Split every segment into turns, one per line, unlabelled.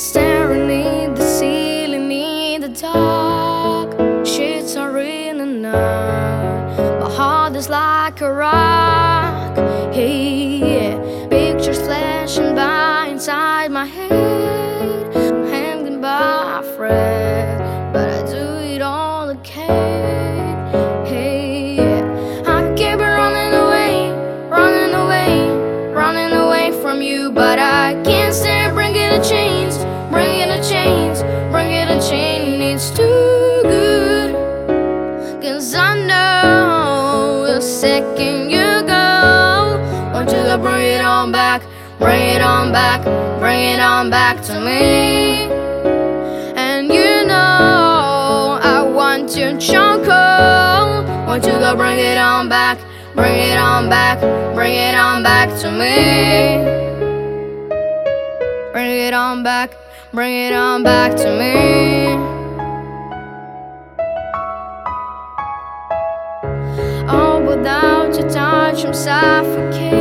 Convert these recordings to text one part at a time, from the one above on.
Staring in the ceiling in the dark. Shit's not real enough. My heart is like a rock. Hey, yeah. Pictures flashing by inside my head. I'm hanging by a thread, but I do it all again. Hey, yeah. I keep running away, running away, running away from you, but I can't stay. Bring it on back, bring it on back, bring it on back to me. And you know I want you choco, want you to bring it on back, bring it on back, bring it on back to me. Bring it on back, bring it on back to me. Oh, without your touch, I'm suffocate,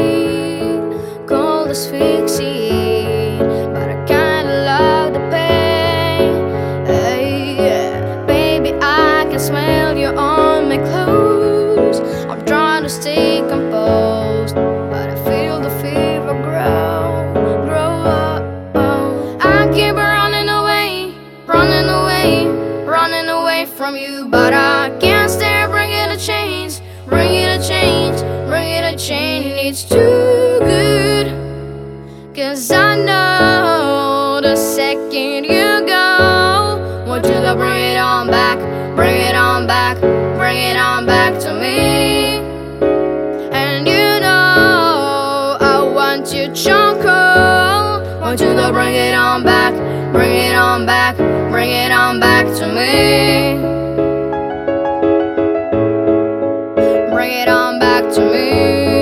But I kinda love the pain. Yeah. Baby, I can smell you on my clothes. I'm trying to stay composed, but I feel the fever grow, grow up. I keep running away, running away, running away from you, but I can't stay. Bring it a change, bring it a change, bring it a change. It's too good. Cause I know the second you go, want you to bring it on back, bring it on back, bring it on back to me. And you know I want you want you to bring it on back, bring it on back, bring it on back to me. Bring it on back to me.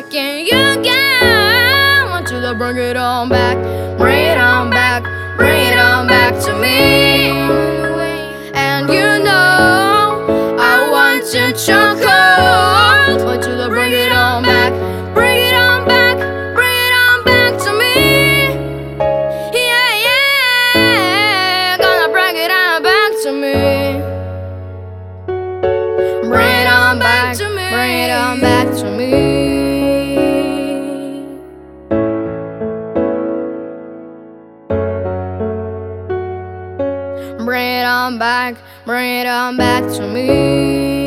The second you get, want you to bring it on back, bring it on back, bring it on back to me. And you know I want you choco, want you to bring it on back, bring it on back, bring it on back to me. Yeah, yeah, gonna bring it on back to me. Bring it on back to me. Bring it on back to me. Bring it on back. Bring it on back to me.